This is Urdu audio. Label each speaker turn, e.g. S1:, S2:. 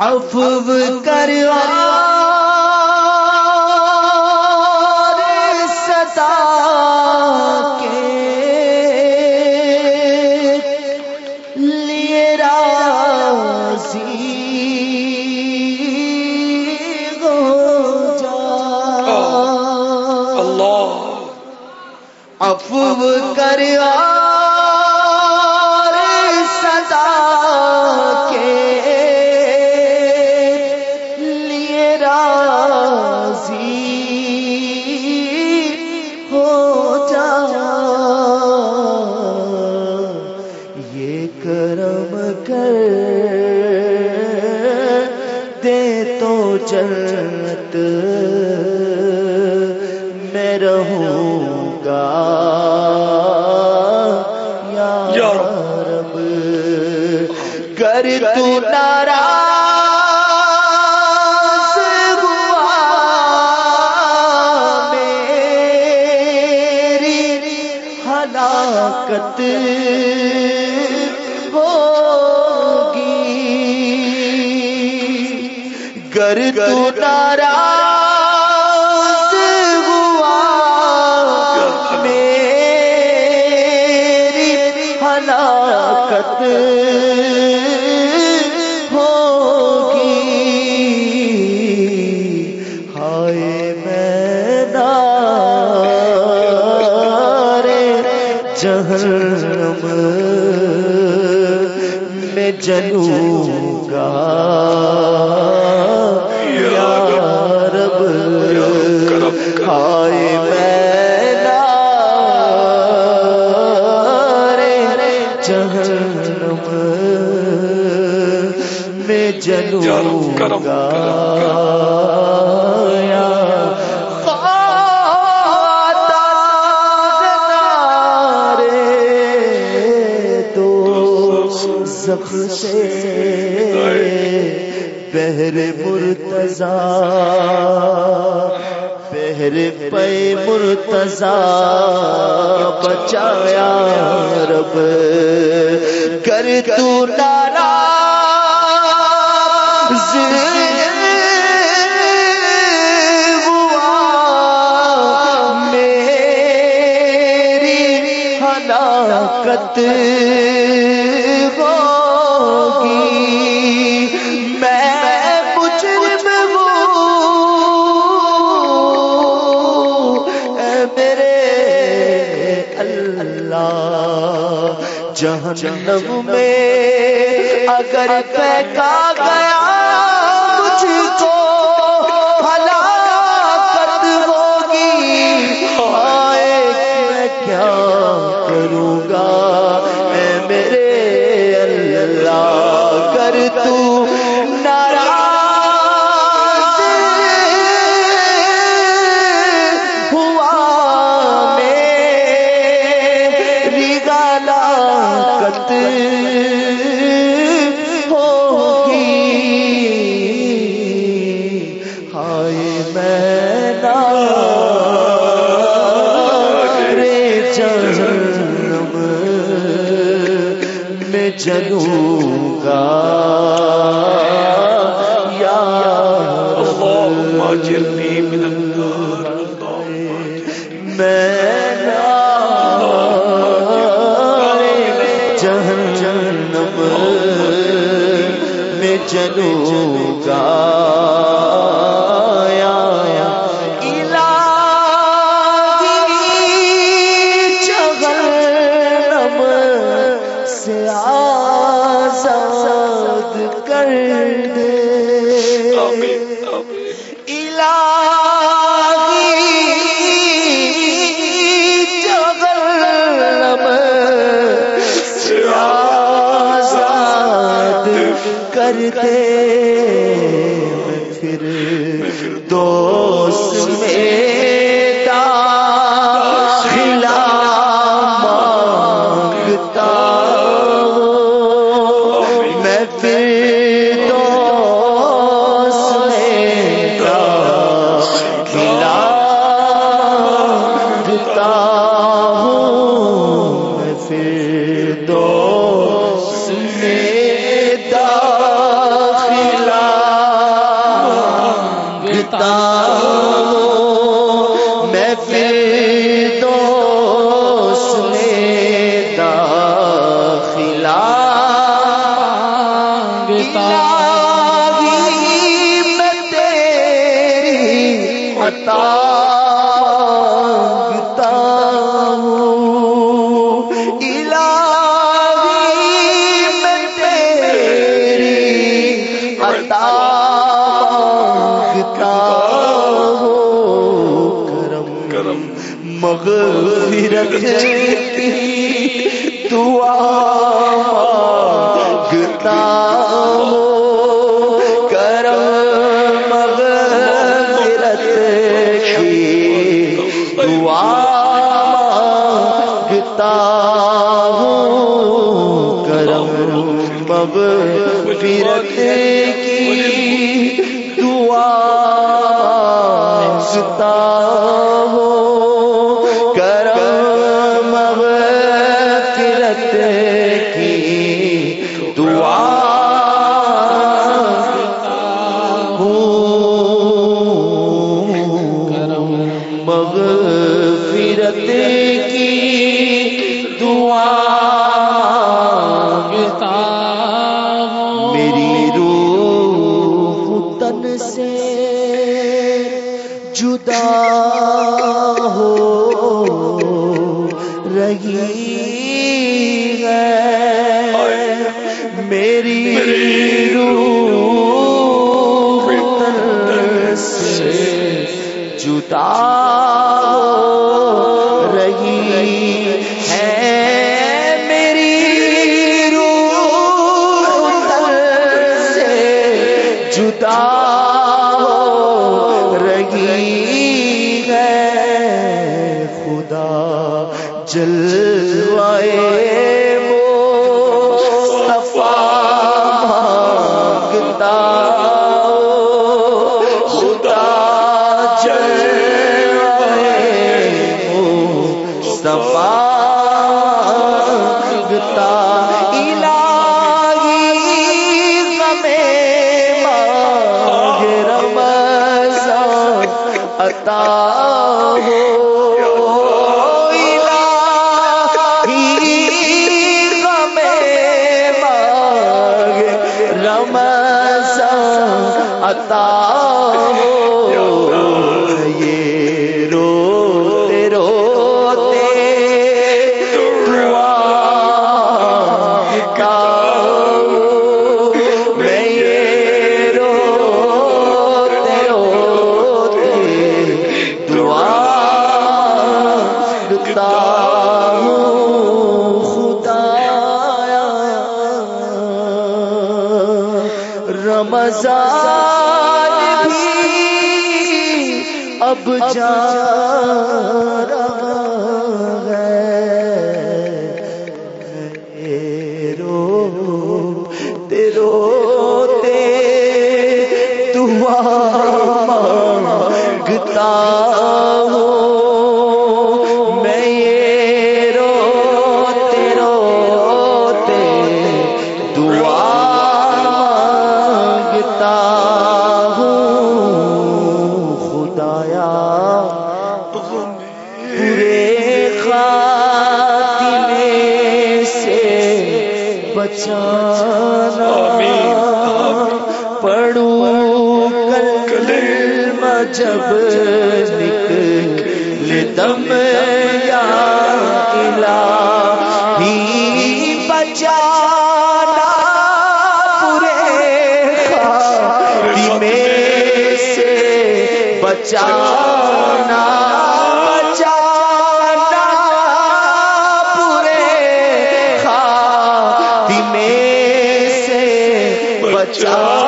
S1: عفو کر ستا کے لیے راضی ہو جا۔
S2: اللہ۔
S1: عفو کر رب کر تو ناراض ہوا میری ہلاکت ہوگی۔ گر تو ناراض ہوگی ہائے میں رے جہنم میں جلوں گا یا رب ہائے میں رے جہنم میں جلوں
S2: کرم،
S1: گا زخم سے بہر مرتضا بہر پے مرتضا بچایا رب۔ کر تو نار جہنم میں اگر پھینکا گیا مجھ کو ہلاکت ہوگی۔ ہائے میں کیا کروں گا؟ اے میرے اللہ کر تو ناراض ہوا میری غلاکت ہوگی۔ ہائے میں رے جنم میں جلوں کرتے مانگتا ہوں۔ الہی میں تیری عطا مانگتا ہوں۔ کرم مغفرت کی دعا۔ ہوں کرم مغفرت کی دعا ستا ہو کرم فرت کی دعا سے جدا ہو رہی ہے۔ میری روح سے جدا ہو رہی جلوائے مصطفیٰ عطا جا کلمہ جب نکلے دم یا الہی بچانا پورے خاتمے سے بچانا بچانا پورے خاتمے سے بچانا۔